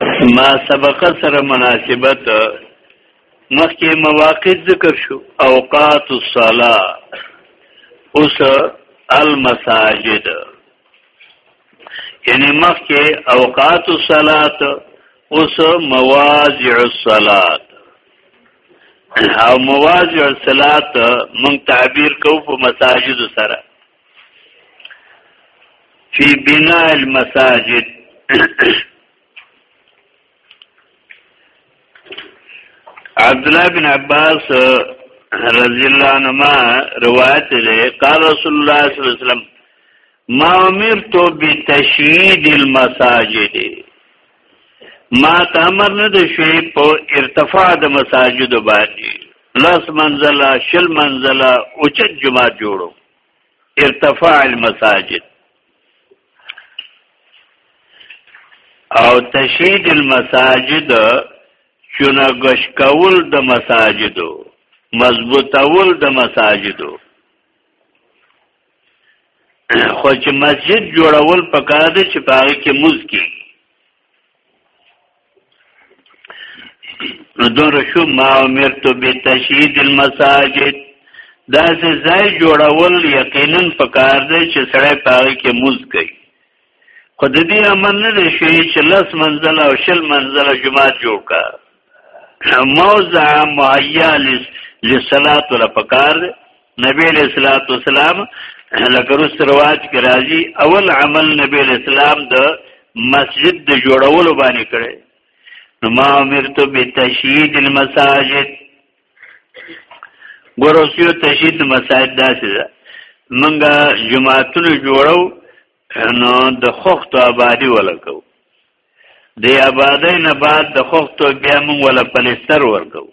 ما سبقه سره مناسبت مخکې مواقف ذکر شو اوقات الصلاه اوس المساجد یعنی مخکې اوقات الصلاه اوس مواضع الصلاه او مواضع الصلاه مونږ تعبیر کوو په مساجد سره فی بناء المساجد عبد الله بن عباس رضی الله عنهما روایت لري قال رسول الله صلی الله علیه وسلم ما امرت بتشييد المساجد ما ته امر نه دی شوی په ارتفاع د مساجد باندې لس منزله شل منزله اوچت جماعت جوړو ارتفاع المساجد او تشید المساجد چونه غش کول د مساجدو مضبوطول د مساجدو خو چې مسجد جوړول پکار دي چې پاره کې موز کې نو دور شو ما امرت به تشیید المساجد دا ځای جوړول یقینا پکار دی چې سړی پاره کې موز کوي خو د دې امر نه دی شوی چې لس منزل او شل منزل جماعت جوړ کا موضع معیا لصلات ولا پکار نبی علیہ الصلوۃ والسلام لکه رس رواج کې راځي اول عمل نبی علیہ السلام د مسجد د جوړولو باندې کړي نو ما امرت بتشیید المساجد ګوروسیو تشیید مساجد داسې ده منګه جماعتونه جوړو نو د خختو آبادی ولکو د آبادی نه بعد د خختو بیا مونږ ولا پلیستر ورکو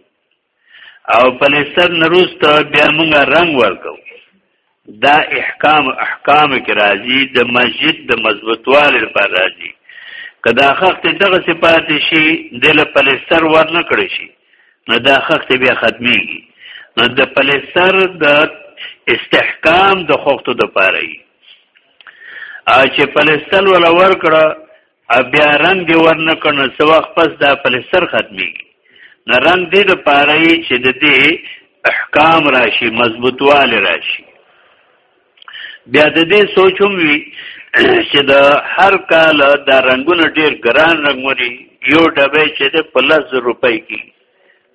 او پلیستر نروست بیا مونږ رنگ ورکو دا احکام احکام کې راځي د مسجد د مضبوطوالي لپاره راځي کدا خخت دغه صفات شي د پلیستر ور نه کړی شي نو دا خخت بیا ختميږي نو د پلیستر د استحکام د خختو د پاره چې پلستر ولا ور کړه بیا رنگ دی ور نه کړنه څو وخت پس دا پلستر ختمي نه رنگ دې د پاره چې د دې احکام راشي مضبوطواله راشي بیا د دې سوچوم وی چې د هر کال دا رنگونه ډیر ګران رنگونه یو ډبه چې د 50 روپۍ کې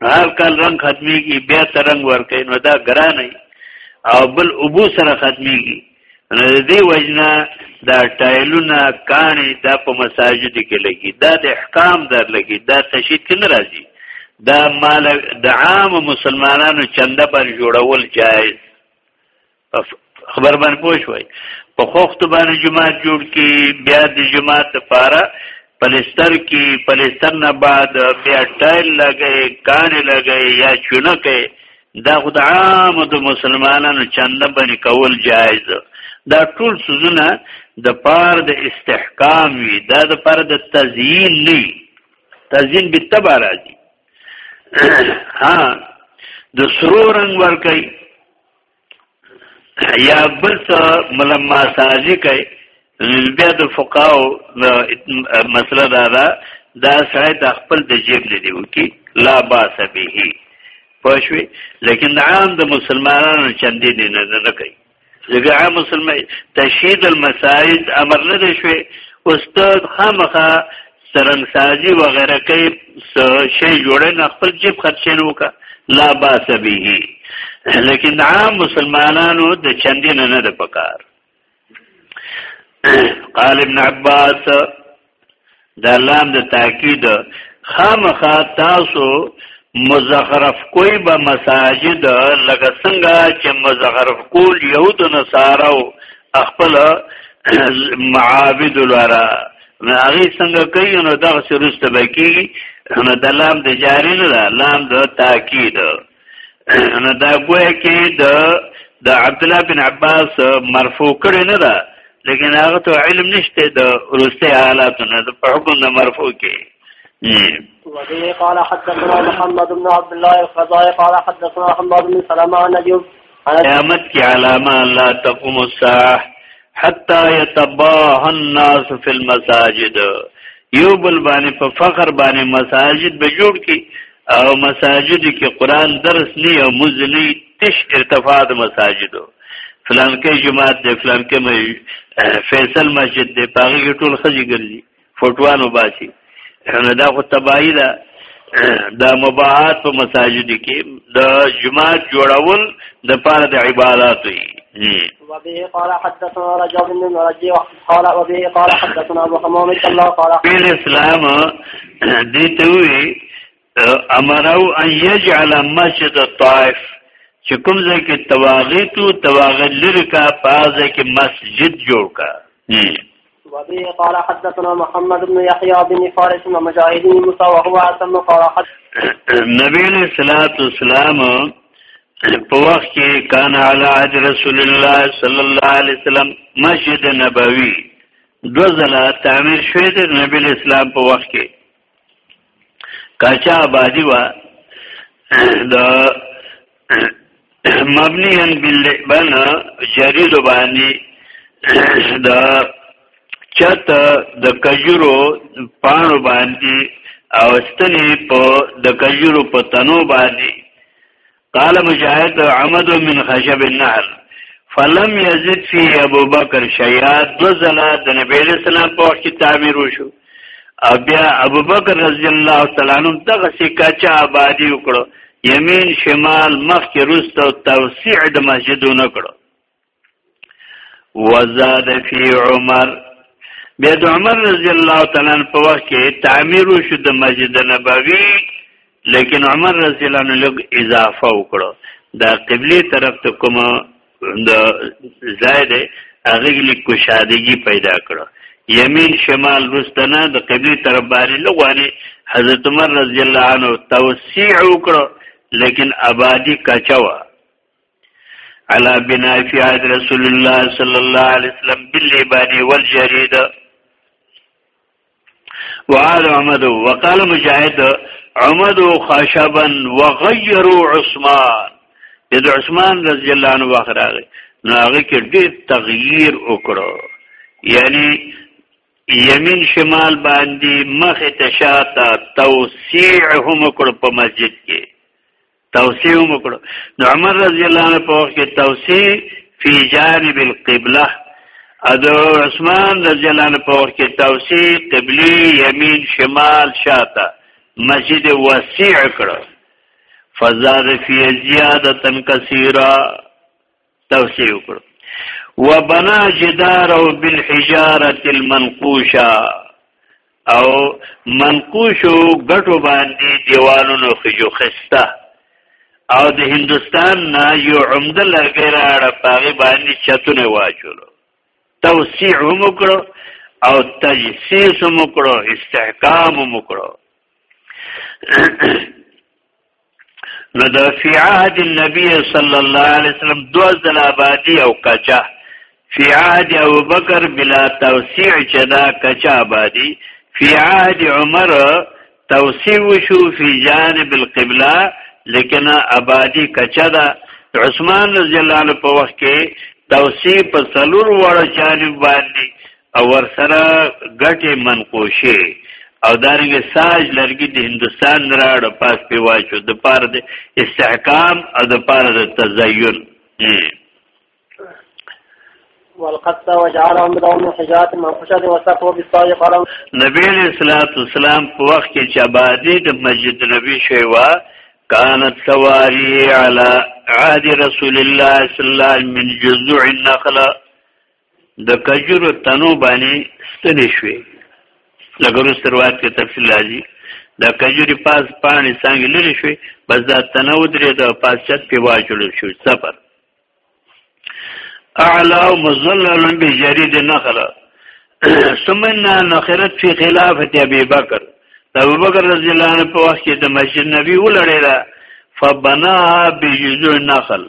هر کال رنگ ختميږي بیا ترنګ ورکې نو دا ګران او بل ابو سره ختميږي نو د دې وجنا دا ټایلونه کانی دا په مساجد کې لګي دا د احکام در لګي دا تشید کې ناراضي دا مال د عام مسلمانانو چنده پر جوړول جایز خبر باندې پوه شوي په خوخت باندې جماعت جوړ کی بیا د جماعت لپاره پلستر کی پلستر نه بعد بیا ټایل لګي کان لګي یا چونه کوي دا خود عام د مسلمانانو چنده باندې کول جایز دا ټول سوزونه د پار د استحکام وي دا د پار د تزیین نه تزیین به تبع راځي ها د سرو رنگ ورکي یا بل څه ملما سازي کوي بیا د فقاو مسله دا ده دا سړی د خپل د جیب نه دی وکي لا باس به پښوی لیکن عام د مسلمانانو چندې نه نه نه کوي ځکه عام مسلمان تشهید المساجد امر نه دی شوی استاد خامخه سرنګسازي وغیرہ کوي شی جوړه نه خپل جیب خرچین وکا لا باس به لیکن عام مسلمانانو د چندین نه د پکار قال ابن عباس دا لام د تاکید خامخا تاسو مزخرف کوئی به مساجد لکه څنګه چې مزخرف کول یو د نصارو خپل معابد لرا نو هغه څنګه کوي نو دا سرسته بکی نو د لام د جاری نه ده لام د تاکید نو دا ګویا کې د د عبد الله بن عباس مرفوع کړي نه ده لیکن هغه ته علم نشته د ورسته حالاتو نه د حکم نه مرفوع کې وبه قال حدثنا محمد بن عبد الله الخزاعي قال حدثنا محمد بن سلمة عن قیامت کی علامه لا تقوم الساعه حتا يتباه الناس في المساجد یو بل باندې په فخر باندې مساجد به جوړ کی او مساجد کې قران درس نه او مزلی تش ارتفاع د مساجدو فلان کې جماعت دی فلان کې فیصل مسجد دی پاغي ټول خځې ګرځي فوټوان وباسي نو دا خو تباهي ده د مباحات په مساجد کې د جماعت جوړول د پاره د عبادت وي وبه قال حدثنا رجاء بن مرجي قال وبه قال حدثنا ابو حمام الله قال اسلام دي ته وي امرو ان یجعل مسجد الطائف چې کوم ځای کې تواغیت او تواغیت لري کا پازه کې مسجد جوړ کا وبه قال حدثنا محمد بن يحيى بن فارس ومجاهد بن موسى وهو اسم قال نبی علیہ الصلوۃ والسلام په وخت کې کان علی عهد رسول الله صلی الله علیه وسلم مسجد نبوي دو ځله تعمیر شوی د نبی اسلام په وخت کې کچا آبادی وا د مبنی ان بل بن جرید باندې د چت د کجورو پانو باندې او ستنې په د کجورو په تنو باندې قال مجاهد عمد من خشب النهر فلم يزد فيه ابو بکر شيئا دوزلا د نبی له سلام په وخت کې تعمیر وشو او بیا ابو بکر رضی الله تعالی عنہ دغه سکه چا آبادی وکړو یمین شمال مخ کې روسته توسیع د مسجدونو کړو وزاد فی عمر بیا د عمر رضی الله تعالی عنہ په وخت کې تعمیر شو د مسجد نبوي لیکن عمر رضی الله عنه لږ اضافه وکړو دا قبله طرف ته کوم د زائد هغه لیک کوشادګي پیدا کړو یمین شمال رستنه د قبله طرف باندې لغوانه حضرت عمر رضی الله عنه توسیع وکړو لیکن آبادی کچوا علا بنا فی عهد رسول الله صلی الله علیه وسلم باللیبانی والجرید وعاد عمد وقال مجاهد عمد خشبا وغيروا عثمان د عثمان رضی الله عنه واخراغه نو هغه کې ډېر تغییر وکړو یعنی یمین شمال باندې مخ ته شاته توسیع هم کړ په مسجد کې توسیع هم وکړو د عمر رضی الله عنه په وخت کې توسیع فی جانب القبله د عثمان رضی الله عنه په وخت کې توسیع قبلی یمین شمال شاته مسجد وسیع کړو فزاد فی زیادتا کثیره توسيع وکړو وبنا جدار او بالحجاره المنقوشه او منقوشو غټو باندې دیوالونو خجو خسته او د هندستان نه یو عمده لرګی راړه پاغي باندې چتونه واچولو توسيع هم وکړو او تجسیس هم وکړو استحکام هم وکړو نو د فی عهد النبی صلی الله علیه وسلم دو ځل آبادی او کچا فی عهد ابو بکر بلا توسیع چې دا کچا آبادی فی عهد عمر توسیع شو فی جانب القبله لیکن آبادی کچا دا عثمان رضی الله عنه په وخت کې توسیع په سلور وړ جانب باندې او ورسره ګټه منقوشه او دارنګ ساج لرګي د هندستان راړ پاس په واچو د پاره د استحکام او د پاره د تزین والقص وجعلهم بدون حجات منقوشه وصفوا بالصاج قرن نبی اسلام والسلام په وخت کې چې آبادی د مسجد نبی شوی و كانت سواري على عهد رسول الله صلى الله عليه وسلم من جذوع النخله د کجورو تنو باندې ستنې شوې لکه روسته روایت کې تفصیل راځي دا کجوري پاس پانی څنګه لري شوې بس دا تنو درې د پاس چت په واچول شو صبر اعلى مظلل بجريد نخل ثم ان نخرت في خلافه ابي بکر د ابو بکر رضی الله عنه په وخت کې د مسجد نبی ولړی را فبنا بجذو نخل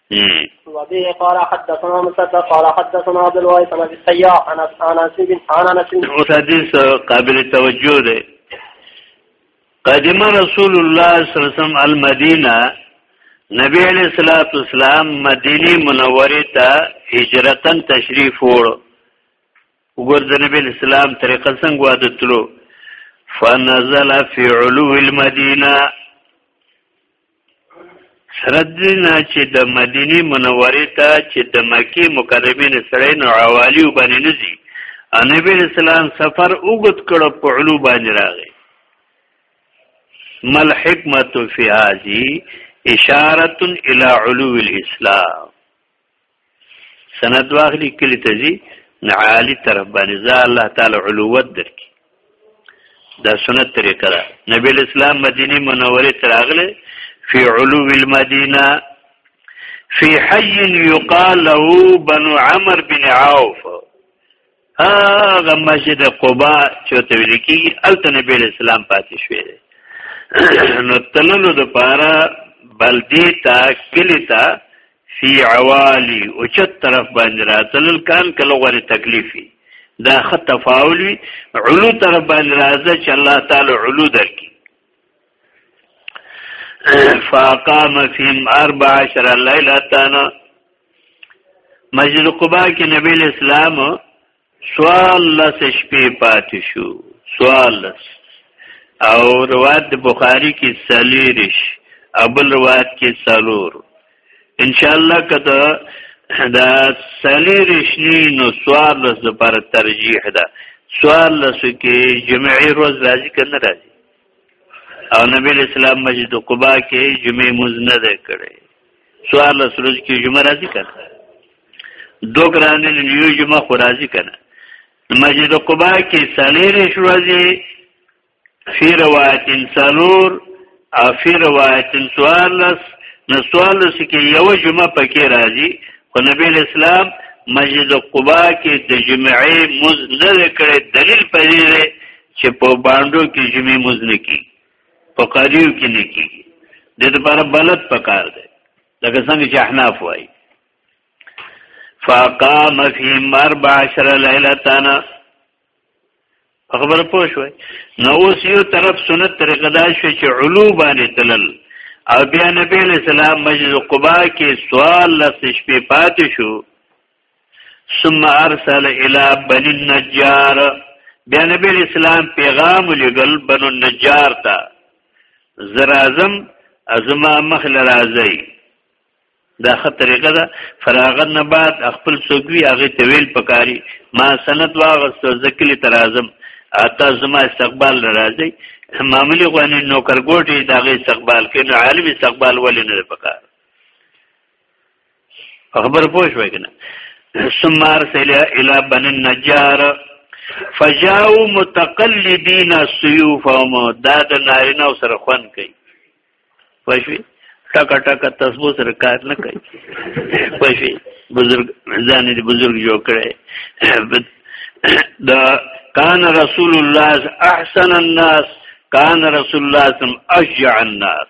وبه قال حدثنا مسدد قال حدثنا عبد الوارث عن ابي السياح عن انس بن عن انس بن حديث قابل توجه ده قدم رسول الله صلى الله عليه وسلم المدينه نبی علیہ الصلوۃ والسلام مدینه منوره ته هجرتن تشریف وړ وګور د نبی اسلام طریقه څنګه واده تلو فنزل فی علو المدینه سره دې نه چې د مدینه منورې ته چې د مکې مکرمې نه سره نو عوالی وبنې نه دي نبی اسلام سفر وګت کړو په علو باندې راغی مل حکمت فی هذه اشاره الی علو الاسلام سند واخلي کلی ته ځي نه عالی طرف باندې ځا الله تعالی علوت درکي دا سنت طریقه ده نبی اسلام مدینه منوره تراغله فی علو المدینه فی حی یقال له بنو عمر بن عوف هغه مسجد قباء چې ته ویل کیږي الته نبی اسلام پاتې شوی دی نو تللو د پاره بلدی تا کلی تا فی عوالی او چت طرف باندې راتلل کان کله غره تکلیفي دا خط تفاول وی علو طرف باندې راځه چې الله تعالی علو درکې فاقام فیم اربع عشر لیلتانا مسجد قبا کې نبی اسلام سوال لس شپې پاتې شو سوال لس او روایت بخاری کې سلیرش ابل روایت کې سلور ان شاء الله کته دا سلیرش نی نو سوال لس لپاره ترجیح ده سوال لس کې جمعي روز راځي کنه راځي او نبی اسلام مسجد قباء کې جمعې مونږ نه ده کړې سوال سرج کې جمعه راځي کنه دو ګرانې نیو جمعه خو راځي کنه مسجد قباء کې سلیری شو راځي فی روایت سلور او فی روایت سوالس نو سوالس کې یو جمعه پکې راځي خو نبی اسلام مسجد قباء کې د جمعې مز نه کړې دلیل پدې چې په باندو کې جمعې موز نه کی په قاریو کې نه کی د دې لپاره بلد پکار دی لکه څنګه چې احناف وایي فقام فی مرب عشر لیلتانا خبر پوه شوي نو اوس یو طرف سنت طریقه دا شو چې علو باندې تلل او بیا نبی له سلام مسجد قباء کې سوال لس شپې پاتې شو ثم ارسل الى بني النجار بیا نبی اسلام پیغام لګل بنو النجار ته زرازم ازما مخ لرازی دا خه طریقه ده فراغت نه بعد خپل سوګوي هغه طویل پکاري ما سند واغست زکلی ترازم اته زما استقبال راځي معمولی غوانی نوکرګوټي دغه استقبال کینو عالم استقبال ولې نه پکار خبر پوه شوي کنه ثم ارسل الى بن النجار فجاءوا متقلدين سيوفهم دا د نارینه سره خوان کوي پښوی ټک ټک تسبو سره کار نه کوي پښوی بزرګ ځان دې بزرګ جوړ کړي دا کان رسول الله احسن الناس کان رسول الله سم اشجع الناس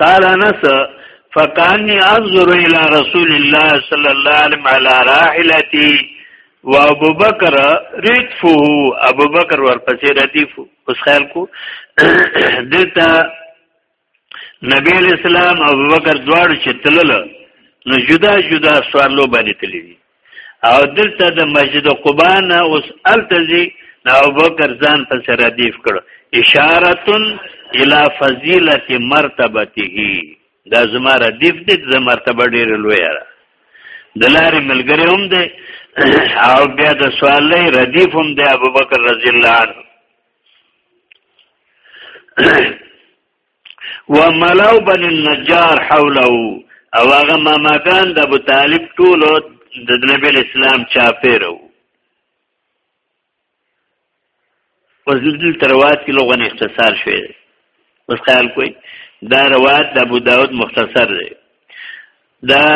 قال انس فكاني انظر الى رسول الله صلى الله عليه وسلم على راحلتي وابو بکر ردفه ابو بکر ورپسې ردیف اوس خیال کو دلته نبی اسلام ابو بکر دواړو چې تلل نو جدا جدا سوارلو باندې تللی او دلته د مسجد قباء نه اوس التزی ابو بکر ځان په سر ردیف کړ اشارتن الی فضیلت مرتبته دا زما ردیف دې د مرتبه ډیر لوی را دلاري ملګری هم دی او بیا د سوال لري ردیف هم دی ابو بکر رضی الله عنه وملاو بن النجار حوله او هغه ماماګان د ابو طالب ټول د نبی اسلام چاپیرو اوس دل تروات کې لغون اختصار شوی اوس خیال کوی دا روایت د ابو داود مختصر دی دا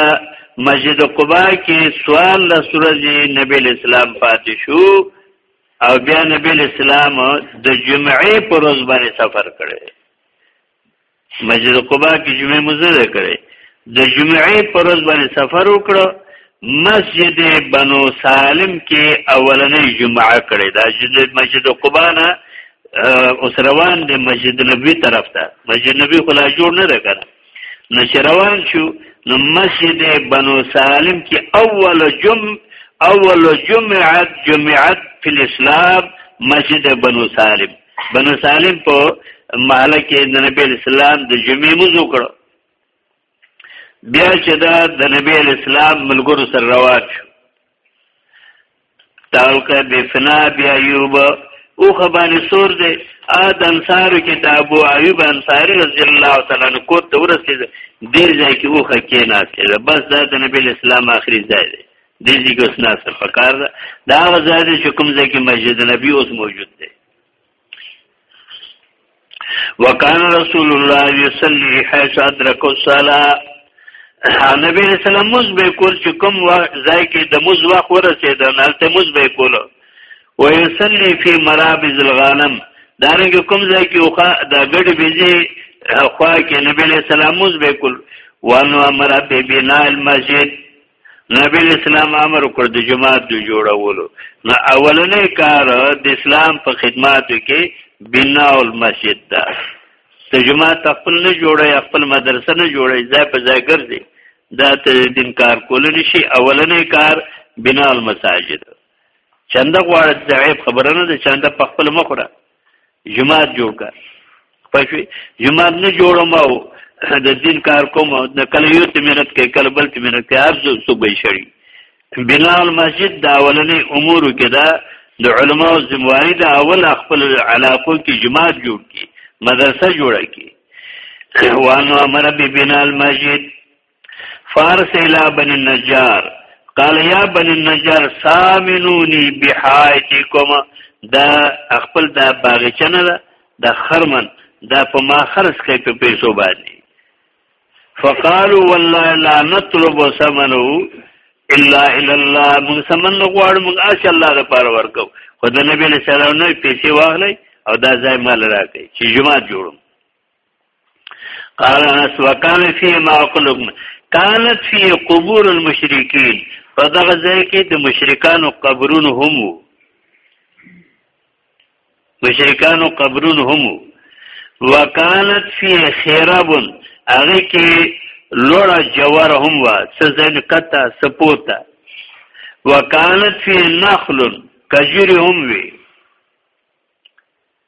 مسجد قباء کې سوال له سورج نبی اسلام پاتې شو او بیا نبی اسلام د جمعې پر ورځ باندې سفر کړی مسجد قباء کې جمعې مزه کړی د جمعې پر ورځ باندې سفر وکړو مسجد بنو سالم کې اولنې جمعه کړې دا چې مسجد قباء نه اوس روان دی مسجد نبوي طرف ته مسجد نبوي خلا جوړ نه ده کړ نو چې روان شو نو مسجد بنو سالم کې اول جم اول جمعه جمعه فی الاسلام مسجد بنو سالم بنو سالم په محل کې د نبی اسلام د جمعې موضوع کړو بیا چې دا د نبی اسلام ملګرو سره روان شو تالک بفنا بی ایوب او خبانی سور دی اد انصارو کې د ابو ایوب انصاری رضی الله تعالی عنہ کو ته ورسید دې ځای کې اوخه کې ناسه بس دا د نبی اسلام اخري ځای دی دې ځای کې اوس ناسه پکار دا ځای چې کوم ځای کې مسجد نبی اوس موجود دی وکان رسول الله یصلی حيث ادرک الصلاه نبی رسول الله مز به کول چې کوم ځای کې د مز وخت ورسېد نه ته مز به کول او یصلی فی مرابز الغنم دارنګ کوم ځای کې اوخه د ګډ بيزي خوا کې نبی رسول الله مز به کول وانو امر به بنا المسجد نبی اسلام امر وکړ د جماعت د جوړولو نو اولنې کار د اسلام په خدمات کې بنا المسجد ده ته جماعت خپل نه جوړي خپل مدرسه نه جوړي ځای په ځای ګرځي دا ته دین کار کول نشي اولنې کار بنا المساجد چنده غواړي ضعیف خبره نه ده چنده په خپل مخره جماعت جوړ کړ پښوی جماعت نه جوړم او د دین کار کوم د کله یو ته مهنت کوي کله بل ته مهنت کوي ارزو صوبې شړي بنا المسجد دا اولنې امور کې دا د علما او زمواري دا اول خپل علاقو کې جماعت جوړ کی مدرسه جوړه کی وانو امر ببنا المسجد فارس الى بن النجار قال يا بن النجار سامنوني بحائتكم دا خپل دا باغچه نه ده د خرمن دا په ما خرڅ کوي په پیسو باندې فقالوا والله لا نطلب ثمنه الا الى الله موږ سمن غواړو موږ اش الله لپاره ورکو خو د نبی له سلام نه پیسې واخلې او دا ځای مال راکې چې جماعت جوړم قال انس وکانه فی ما قلوب کانت فی قبور المشرکین په دغه ځای کې د مشرکانو قبرونه هم وو مشرکانو قبرونه هم وو وکانت فی خیراب هغه کې لوړه جوار هم وا سزن کتا سپوتا وکانت فی نخل کجری هم وی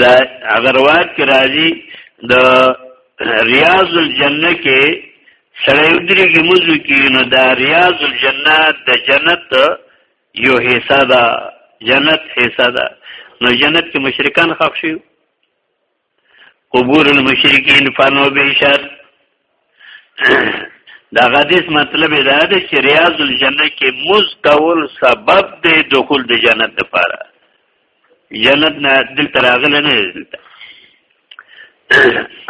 دا اگر روایت کې راځي د ریاض الجنه کې سړی ودري کې موضوع کې نو دا ریاض الجنه د جنت یو حصہ ده جنت حصہ ده نو جنت کې مشرکان خښ شي قبور المشرکین فنو بیشر دا حدیث مطلب دا دی چې ریاض الجنه کې مز کول سبب دی دخول د جنت لپاره جنت نه دل تراغله نه دلته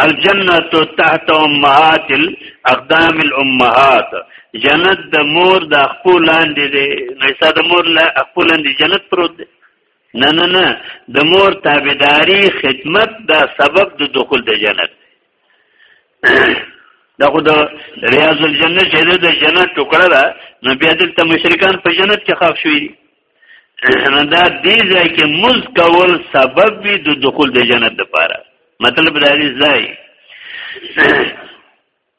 الجنه تحت امهات الاقدام الامهات جنت د مور د خپل لاندې دی نو ساده مور لا خپل لاندې جنت پروت دی نه نه نه د مور تابعداري خدمت دا سبب د دخول د جنت دا خو د ریاض الجنه چې د جنت ټوکړه ده نو بیا دلته مشرکان په جنت کې خاف شوي نو دا دې ځای کې مز کول سبب وي د دخول د جنت لپاره مطلب دا دی ځای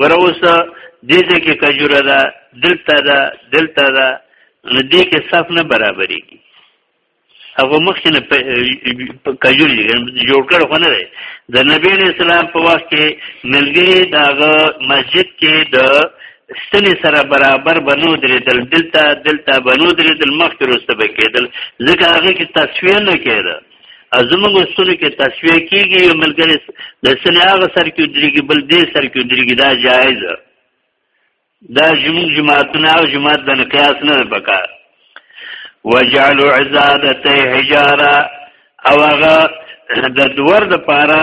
وروسته دې دې کې کجوره ده دلته ده دلته ده نو دې کې صف نه برابرېږي هغه مخکې نه کجوري جوړ کړ خو نه دی د نبی اسلام په وخت کې ملګری دغه مسجد کې د ستنې سره برابر بنو درېدل دلته دلته بنو درېدل مخکې وروسته به کېدل ځکه هغه کې تصویر نه کېده ازمنګ استونو کې تصویه کیږي یو ملګری د سنه هغه سر کې درېږي بل دې سر کې درېږي دا جایز دا زموږ جماعتونه او جماعت د قیاس نه پکار وجعلوا عزادته حجاره او هغه د دور د پاره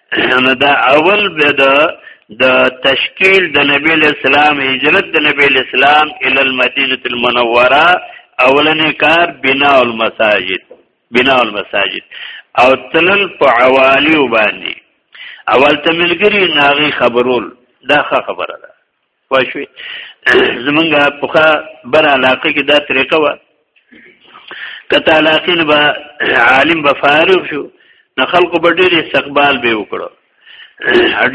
نو دا اول به د د تشکیل د نبی اسلام هجرت د نبی اسلام ال المدینه المنوره اولنې کار بنا المساجد بنا المساجد او تلل په عوالی باندې اول ته ملګری ناغي خبرول دا خبره ده پښوی زمونږه پخا بر علاقه کې دا طریقه و کته علاقین با عالم به فارغ شو نو خلکو به ډېر استقبال به وکړو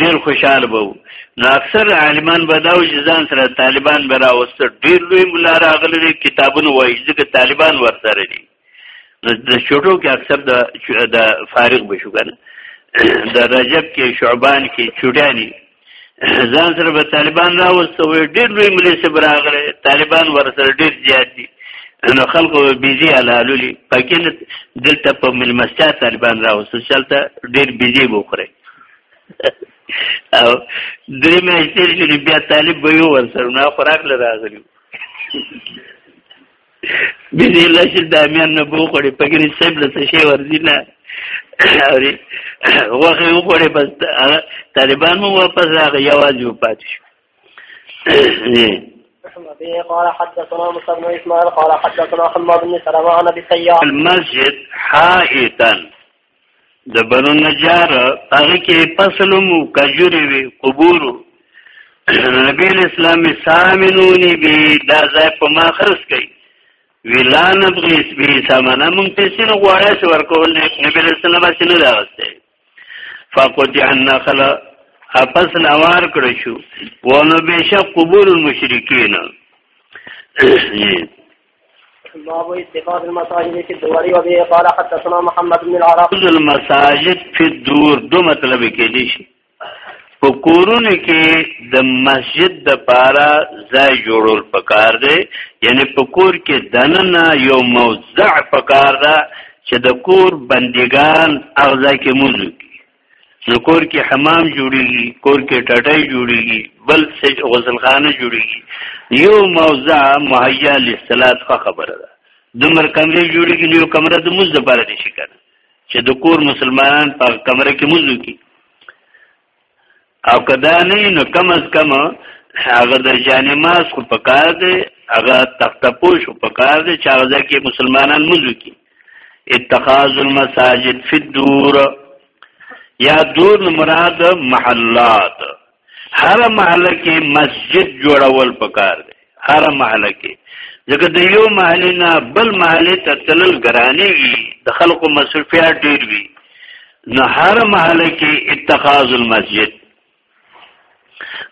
ډېر خوشاله به وو نو اکثر عالمان به دا ځان سره طالبان به راوست ډېر لوی مولا راغلي کتابونه وایي ځکه طالبان ورسره دي د چټو کې اکثر د د فارغ بشو کنه د رجب کې شعبان کې چټانی ځان سره به طالبان راوستو ډېر لوی ملي سبراغره طالبان ورسره ډېر زیات دي نو خلکو بيزي علالولي پکې دلته په ملمستیا طالبان راوستو چلته ډېر بيزي بوخره او درې مې چې بیا طالب به یو ورسره نه خوراک لراغلی بيزي الله شل داميان نه بو خوري پګري سيب له څه شي ورزي نه اوري وغه یو خوري بس طالبان مو واپس راغی یوازې و پاتې شو قال حدثنا موسى بن اسماعيل قال حدثنا حماد بن سلمة عن ابي سيار المسجد حائطا د بنو نجار هغه کې فصل مو کجوري وي قبور نبی اسلام سامنونی بي دا ځای په ما خرڅ کړي ویلا نبغي بي سامانه مونږ پیسې نه غواړې چې ورکول نبی اسلام باندې نه راوستي فقد عنا خلا اپس نوار کړی شو ونه بشک قبور المشرکین باب اتخاذ المساجد في الدور وبه قال حدثنا محمد بن العراق المساجد في الدور دو مطلب کې دي شي په کورونه کې د مسجد د پاره ځای جوړول پکار دی یعنی په کور کې دننه یو موضع پکار ده چې د کور بندگان اغزا کې موضوع نو کور کې حمام جوړیږي کور کې ټټای جوړیږي بل څه غسلخانه جوړیږي یو موضع مهیا للصلات خبره ده دمر کمرې جوړیږي یو کمره د مز لپاره دي شي کنه چې د کور مسلمانان په کمره کې مزو کې او کدا نه نو کم از کم هغه د جانماز خو پکار دی هغه تخت پوش خو پکار دی چې هغه ځکه مسلمانان مزو کی اتخاذ المساجد فی الدور یا دور مراد محلات هر محله کې مسجد جوړول پکار دی هر محله کې ځکه د یو محله نه بل محله ته تلل ګرانی وي د خلکو مصرفیات ډیر وي نو هر محله کې اتخاذ المسجد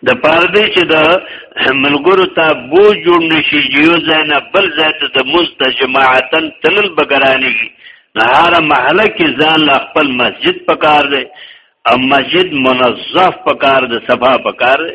د پاره دی چې د ملګرو ته بو جوړ نشي یو ځای نه بل ځای ته د مستجماعتن تلل بګرانی وي نو هر محله کې ځان لا خپل مسجد پکار دی او مسجد منظف پکار د صفا پکار دی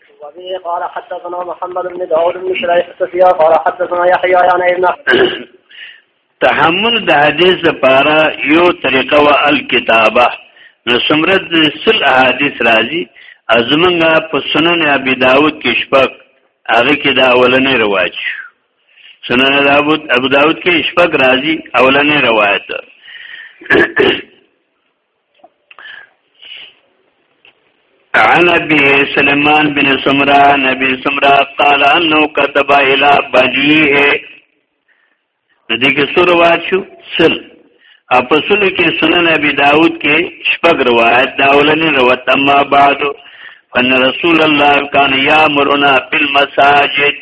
وبه قال حدثنا محمد بن داود بن شريح السفيا قال حدثنا يحيى عن ابن تحمل د حدیث لپاره یو طریقه و الکتابه نو سمرت سل احادیث راځي ازمنګه په سنن ابي داود کې شپږ هغه کې دا اولنې رواج سنن داود ابو داود کې شپږ راځي اولنې روایت عن ابي سليمان بن سمرا نبي سمرا قال انه كتب الى بجيه دې کې سور واچو سل اپسل کې سنن ابي داود کې شپږ روایت دا اولنې روایت اما بعد ان رسول الله كان يامرنا بالمساجد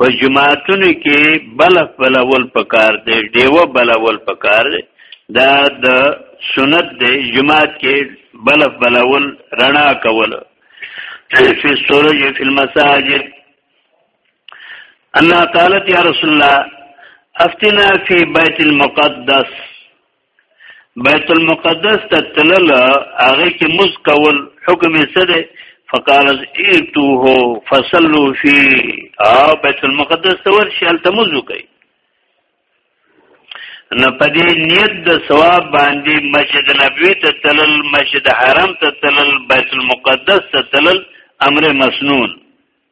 په جماعتونو کې بلف بلول پکار دی ډیوه بلول پکار دی دا د سنت دی جماعت کې بلف بلول رڼا کول فی سورج فی المساجد الله قالت یا رسول الله افتنا فی بیت المقدس بیت المقدس ته تلل هغه کې مز کول حکم یې څه دی فقال ایتوه فصلوا فی او بیت المقدس ته ورشي هلته مز وکړي نو په دې نیت د ثواب باندې مسجد نبوي ته تلل مسجد حرم ته تلل بیت المقدس ته تلل امر مسنون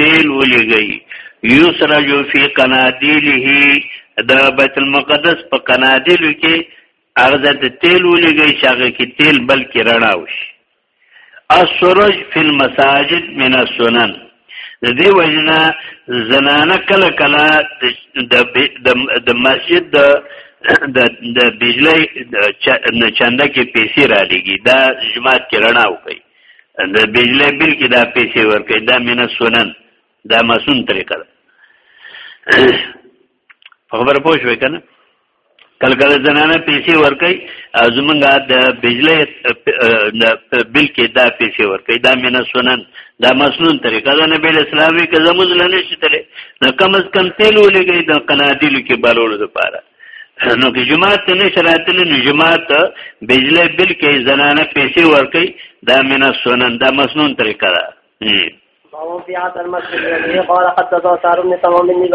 تیل ولګي یسرج فی قنادیله د بیت المقدس په قنادیلو کې هغه ځای ته تیل ولګي چې هغه کې تیل بلکې رڼا وشي السرج فی المساجد من السنن د دې وجنه زنانه کله کله د مسجد د د د بجلی چنده کې پیسې را لګي دا جماعت کې رڼا وکړي د بجلی بل کې دا پیسې ورکړي دا مینه سنن دا مسون طریقه ده په خبره پوه شوې کنه کله کله زنانه پیسې ورکړي زمونږ د بجلی بل کې دا پیسې ورکړي دا مینه سنن دا مسنون طریقه ده نبی اسلامي که زموږ لنه شتلې نو کم از کم تیل ولګي د قنادیلو کې بالولو لپاره نو که جماعت ته نشه راتلی نو جماعت بجلی بل کې زنانه پیسې ورکي دا من السنن دا مسنون طریقه ده في عاد المسجد قال قد تظاهر من تمام النبي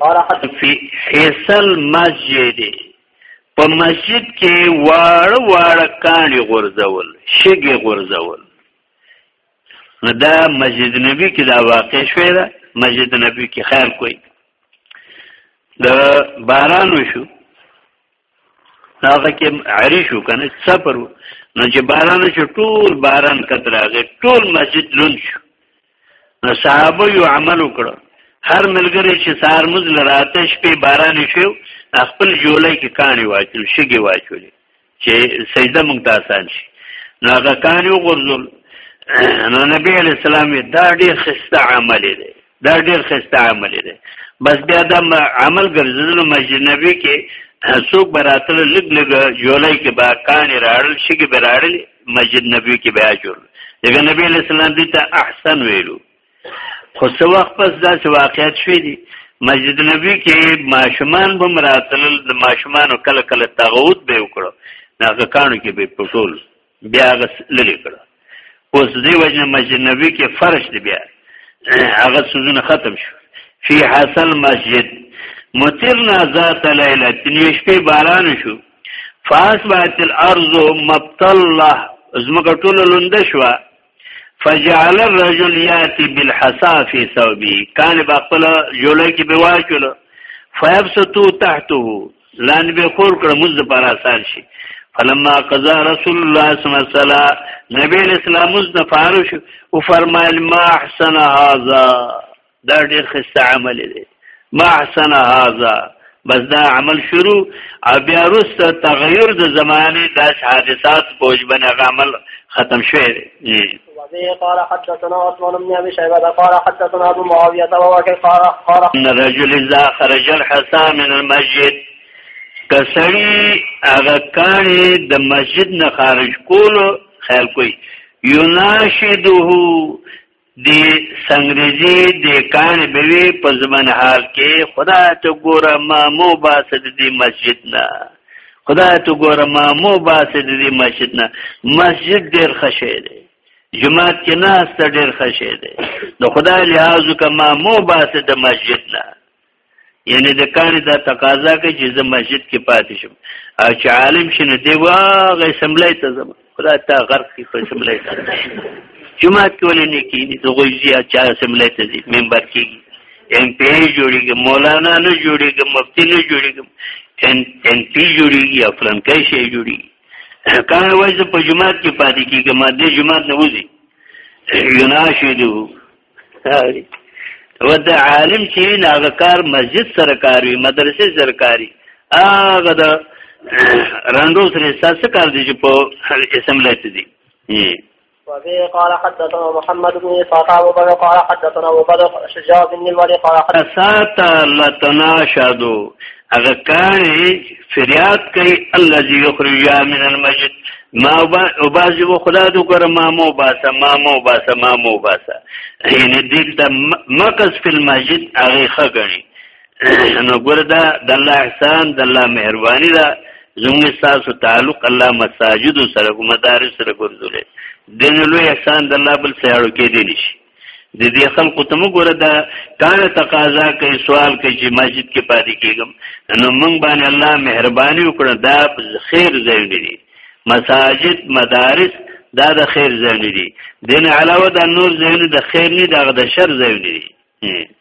قال قد في حسل مسجد په مسجد کې واړه واړه کاني غورځول شګي غورځول نو دا مسجد نبی کې دا واقع شوې ده مسجد نبی کې خیر کوي د باران وشو هغه کې عری شو کنه سفر نو چې باران شو ټول باران کتراغه ټول مسجد لون شو نو صحابه یو عمل وکړ هر ملګری چې سار مز لراته شپې باران شو خپل جولای کې کانی واچل شګي واچولې چې سجده مونږ ته آسان شي نو هغه کان یو غرزول نو نبی علی السلام دا ډیر خسته عمل دی دا ډیر خسته عمل دی بس بیا دا عمل ګرځول مسجد نبی کې څوک براتل لګ لګ جولای کې با کان راړل شي کې براړل مسجد نبی کې بیا جوړ دغه نبی علی السلام دې ته احسن ویلو خو څو وخت پس دا چې واقعیت شوی دی مسجد نبی کې ماشومان به مراتل د ماشومانو کله کله تغوت به وکړو ناګه کانو کې به پټول بیا غس للی کړو اوس دی وجه مسجد نبی کې فرش دی بیا هغه سوزونه ختم شو فی حاصل مسجد مطرنا ذات لیلة نیشپی باران شو فاسبات الارض مبتلہ زمکه ټول لنده شوه فجعل الرجل یاتی بالحصا فی ثوبه کان باقل جوله کې بواچل فیبسطو تحته لان به خور کړه مز پر آسان شي فلما قضا رسول الله صلی الله علیه وسلم نبی اسلام مز د فارش او فرمایل ما احسن هذا دا ډیر خسته عمل دی ما احسن هاذا بس دا عمل شروع او بیا وروسته تغیر د زمانه د حادثات بوجبن عمل ختم شوی دی قال حدثنا عثمان بن ابي شيبه قال حدثنا ابو معاويه ووكيل قال قال ان الرجل اذا خرج الحصى من المسجد کسړی هغه کانی د مسجد نه خارج کولو خیال کوي يناشده د سنګریزي د کان بوي په زمن حال کې خدا ته ګوره ما مو باسد دي مسجد نه خدا ته ګوره ما مو باسد دي مسجد نه مسجد ډیر خشه دی جماعت کې نه است ډیر خشه دی نو خدا لحاظ کما مو باسد مسجد نه یعنی د کار دا تقاضا کوي چې زه مسجد کې پاتې شم او چې عالم شنه دی واغه سملای ته زما خدای ته غرق کې په سملای ته جمعات کې ولې نه کېږي د غوږی اچا سملای ته دی ممبر کېږي ایم پی ای جوړیږي مولانا نه جوړیږي مفتی نه جوړیږي ان ان پی جوړیږي افلان کې شي جوړیږي کله وایي په جمعات کې پاتې کېږي ما دې جمعات نه وځي یو ناشې دی و د عالم چې نه هغه کار مسجد سره کار وي مدرسې سره کاری هغه د رندو سره ساس کار دي چې په اسم لته دي وفي قال حدثنا محمد بن إسحاق أبو بكر قال حدثنا أبو بكر شجاع بن الوليد قال حدثنا ساتلتنا شادو هغه کانه فریاد کوي الذي يخرج من المجد ما وباز و خدا دو کر ما مو باسا ما مو باسا ما مو باسا یعنی دلته مقص فی المجد هغه خګنی نو ګوردا د الله احسان د الله مهرباني دا زموږ تاسو تعلق الله مساجد سره مدارس سره ګرځولې دین لوی احسان د الله بل سره اړو کې دي نشي د دې خلکو ته موږ ګوره دا کار تقاضا کوي سوال کوي چې مسجد کې پاتې کېږم نو موږ باندې الله مهرباني وکړه دا خیر ځای دی مساجد مدارس دا د خیر ځای دی دین علاوه د نور ځای د خیر نه دغه د شر ځای دی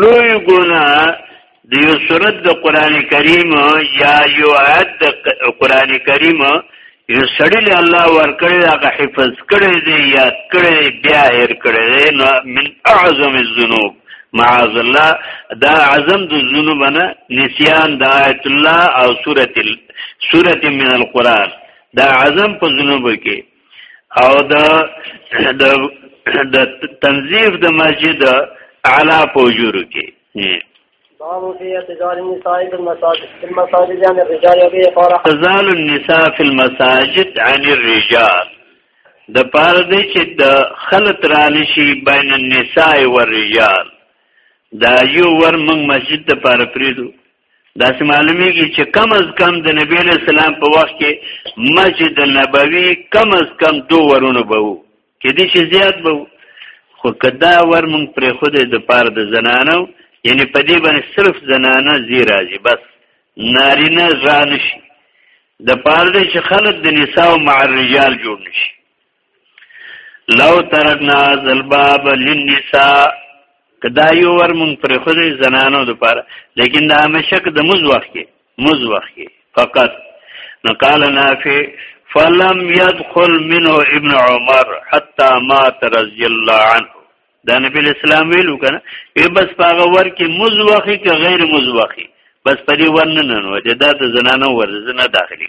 لوی ګنا د یو سورت د قران کریم یا یو آیت د قران کریم یو سړی له الله ورکړی هغه حفظ کړی دی یاد کړی بیا هیر کړی دی نو من اعظم الذنوب معاذ الله دا اعظم د ذنوب نه نسیان د آیت الله او سورت سورت من القران دا اعظم په ذنوب کې او د د د تنظیف د مسجد اعلی پوجورو کې باب في اعتزال النساء في المساجد في المساجد عن الرجال وبه قال اعتزال النساء في المساجد عن الرجال د پاره دی چې د خلط را لشي بین النساء والرجال دا یو ور موږ مسجد ته پاره پریدو دا سه معلومیږي چې کم از کم د نبی له سلام په وخت کې مسجد نبوي کم از کم دو ورونه به وو کې دې چې زیات به خو کدا ور مونږ پر خود د پار د زنانو یعنی په دې باندې صرف زنانه زی راځي بس نارینه ځان شي د پاره چې خلک د نساء مع الرجال جوړ نشي لو ترکنا ذلباب للنساء کدا یو ور مون پر خود زنانو د پاره لیکن دا مشک د مز وخت کې مز وخت کې فقط نو قال نافع فلم يدخل منه ابن عمر حتى مات رضي الله عنه دا نبی اسلام ویلو کنه ای بس پاغه ور کې مز وخت کې غیر مز وخت بس پرې ورننه نو دا د زنانو ور زنه داخلي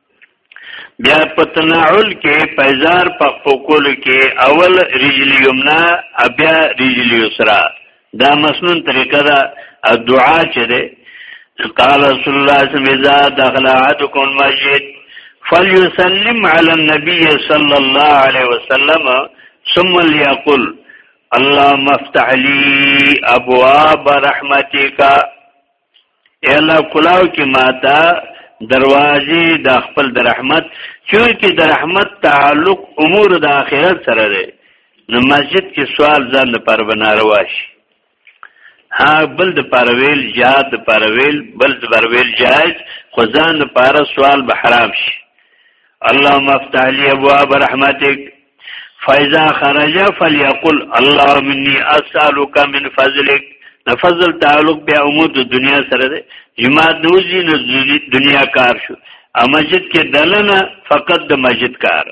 بیا په تنعل کې پیزار په خپل کې اول رجل یمنا بیا رجل یسرا دا مسنون طریقه دا دعا چې ده قال رسول الله صلی الله علیه وسلم اذا دخل احدكم المسجد فليسلم على النبي صلى الله عليه وسلم ثم ليقل اللهم افتح لي ابواب رحمتك الله کلاو کې ماته دروازې د خپل د رحمت چونکه د رحمت تعلق امور د آخرت سره دی نو مسجد کې سوال ځان د پر بناروا شي ها بل د پرویل جهاد د پرویل بل د پرویل جایز خو ځان د پاره سوال به حرام شي اللهم افتح لي ابواب رحمتك فاذا خرج فليقل اللهم اني اسالك من فضلك د فضل تعلق بیا امور د دنیا سره دی جماعت نوځي نو دنیا کار شو ا مسجد کې دلنه فقط د مسجد کار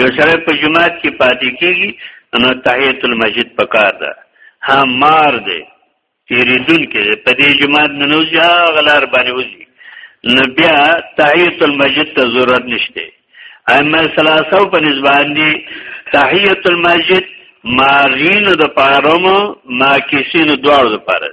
یو سره په جماعت کې پاتې کیږي نو تحیت المسجد پکار ده ها مار دی تیریدون کې په دې جماعت نه نوځي غلار باندې وځي نو بیا تحیت المسجد ته ضرورت نشته ائمه ثلاثه په نسبت دي تحیت المسجد مارین د پاروم ماکسین دوار د پاره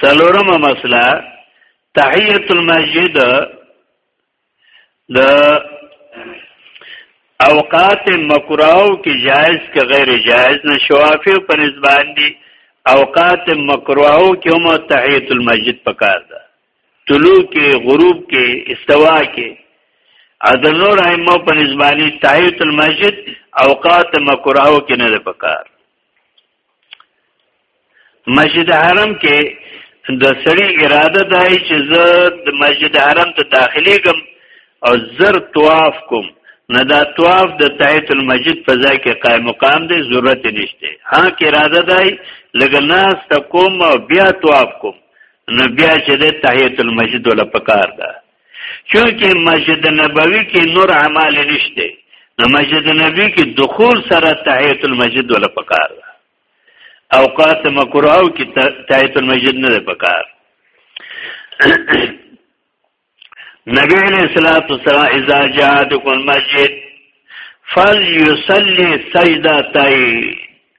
څلورمه مسله تحیت المسجد د اوقات مکراو کې جائز که غیر جائز نه شوافی په نسبان دي اوقات مکراو کې هم تحیت المسجد پکار ده طلوع کې غروب کې استوا کې اذنور ائمه په نسبانی تحیت المسجد اوقات مکراو کې نه پکار مسجد حرم کې د سړی اراده دای چې زه د مسجد حرم ته داخلي کوم او زر طواف کوم نه دا طواف د تایت المسجد په ځای کې قائم مقام دی ضرورت نشته ها کې اراده دای لګناس ته کوم او بیا طواف کوم نو بیا چې د تایت المسجد ولا پکار ده چونکه مسجد نبوي کې نور اعمال نشته نو مسجد نبوي کې دخول سره تحیت المسجد ولا پکار اوقات مکروه او کې تحیت المسجد نه پکار نبی علیہ الصلوۃ والسلام اذا جاءتكم المسجد فليصلي سجدتين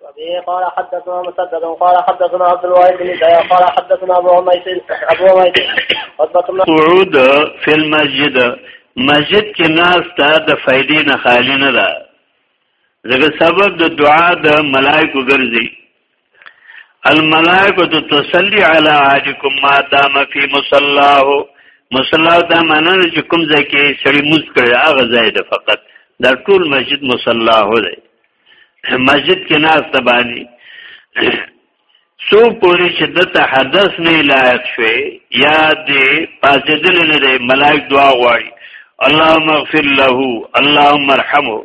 وبه قال حدثنا مسدد قال حدثنا عبد الواحد بن زياد قال حدثنا ابو عميس ابو عميس قعود في المسجد مسجد کې ناس ته د فائدې نه خالی نه ده دغه سبب د دعا د ملائکو ګرځي الملائکه تصلي على احدكم ما دام في مصلاه مصلا دا معنی چې کوم ځای کې سړی موږ کړی هغه ځای ده فقط دا ټول مسجد مصلاه دی مسجد کې ناس ته باندې سو پوری چې د تحدث نه لایق شوي یا دې پاسېدل نه دی ملائک دعا غواړي اللهم اغفر له اللهم ارحمه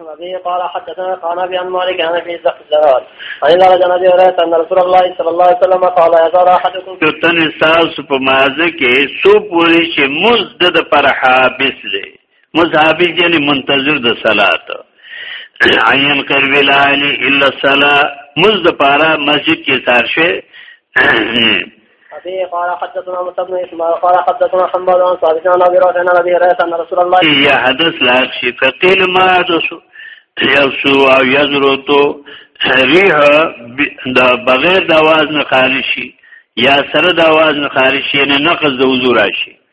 وبه قال حدثنا قال ابي عن مالك عن ابي ذر الزهار عن الله رضي الله عنه ان رسول الله صلى الله عليه وسلم قال يا ترى احدكم تن ساس په مازه کې سو پوری چې مزد د پر حابس لري مصحابی جلی منتظر د صلات عین قرب العالی الا الصلاه مز د پارا مسجد کې تار شوه قال حدثنا مصعب بن اسماعيل قال حدثنا حماد عن ثابت عن ابي رافع عن ابي هريره ان رسول الله يا حدث لا شيء فقيل ما حدث يسو او يزرتو ريح د بغیر د आवाज نه خارشي یا سره د आवाज نه خارشي نه نقض د وضو راشي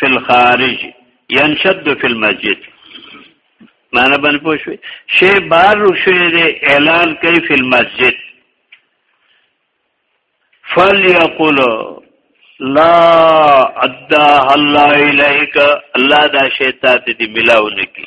فی الخارج ينشد فی المسجد معنی باندې پوه شوي شی بار روښوي دی اعلان کوي فی المسجد فلیقول لا اداه الله الیک الله دا شی ته دې ملاو نکي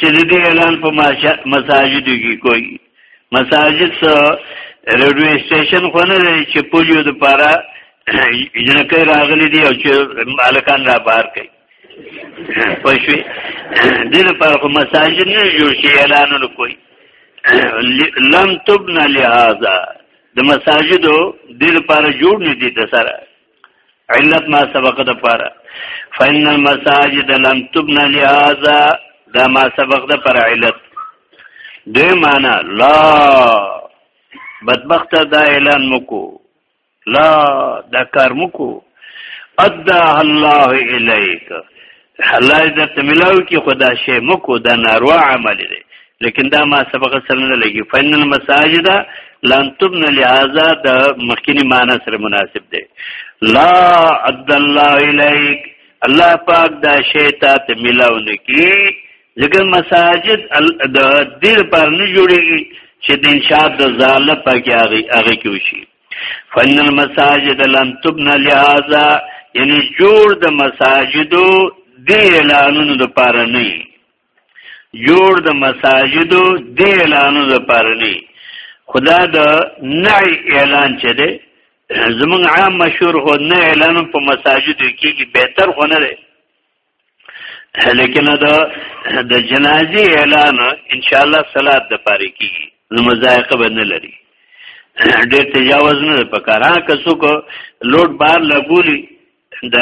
چې دې اعلان په مساجد کې کوي مساجد سره ریډیو سټیشن خو نه دی چې پولیو د پاره جنکې راغلي دي او چې الکان را بار کوي پښوی دې لپاره خو مساجد نه جوړ شي اعلان نه کوي لم تبنا لهذا د مساجدو دې لپاره جوړ نه دي د سره علت ما سبق د پاره فإن المساجد لم تبنى لهذا دا ما سبق د پر علت دوی معنا لا بدبخت دا اعلان مکو لا دا کار مکو ادا الله الیک الله دې درته ملاو کې خدا شی مکو دا ناروا عمل دی لیکن دا ما سبق سره نه لګي فین المساجد لن تبن لهذا د مخکینی معنی سره مناسب دی لا عد الله الیک الله پاک دا شی ته ته ملاو نه کی ځکه مساجد د دیر پر نه جوړیږي چې د انشاء د ظالم پکې هغه هغه کې وشي فن المساجد لم تبنى لهذا یعنی جوړ د مساجدو د اعلانونو د پاره نه جوړ د مساجدو د اعلانونو د پاره نه خدا د نه اعلان چي دي زمونږ عام مشهور هو نه اعلان په مساجدو کې کې بهتر غونه دي لیکن دا د جنازي اعلان ان شاء الله صلات د پاره کیږي نو مزایقه به نه لري ډېر تجاوز نه پکار ها که څوک لوډ بار لګولي د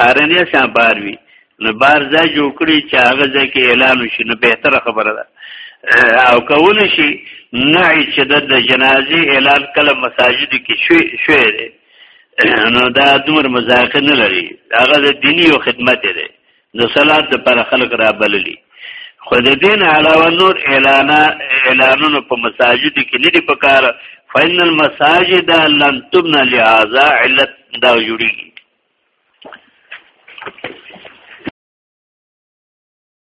هارنیا سم بار وي نو بار ځای جوړ کړي چې هغه ځای کې اعلان وشي نو بهتره خبره ده او کول شي نه چې د جنازي اعلان کله مساجد کې شوي شوي نو دا دومره مزاق نه لري هغه د دینی او خدمت دی د صلات د پر خلق را بللی خو د دین علاوه نور اعلان اعلانونو په مساجد کې نه دی پکاره فإن المساجد لن تبنى لهذا علت دا جوړیږي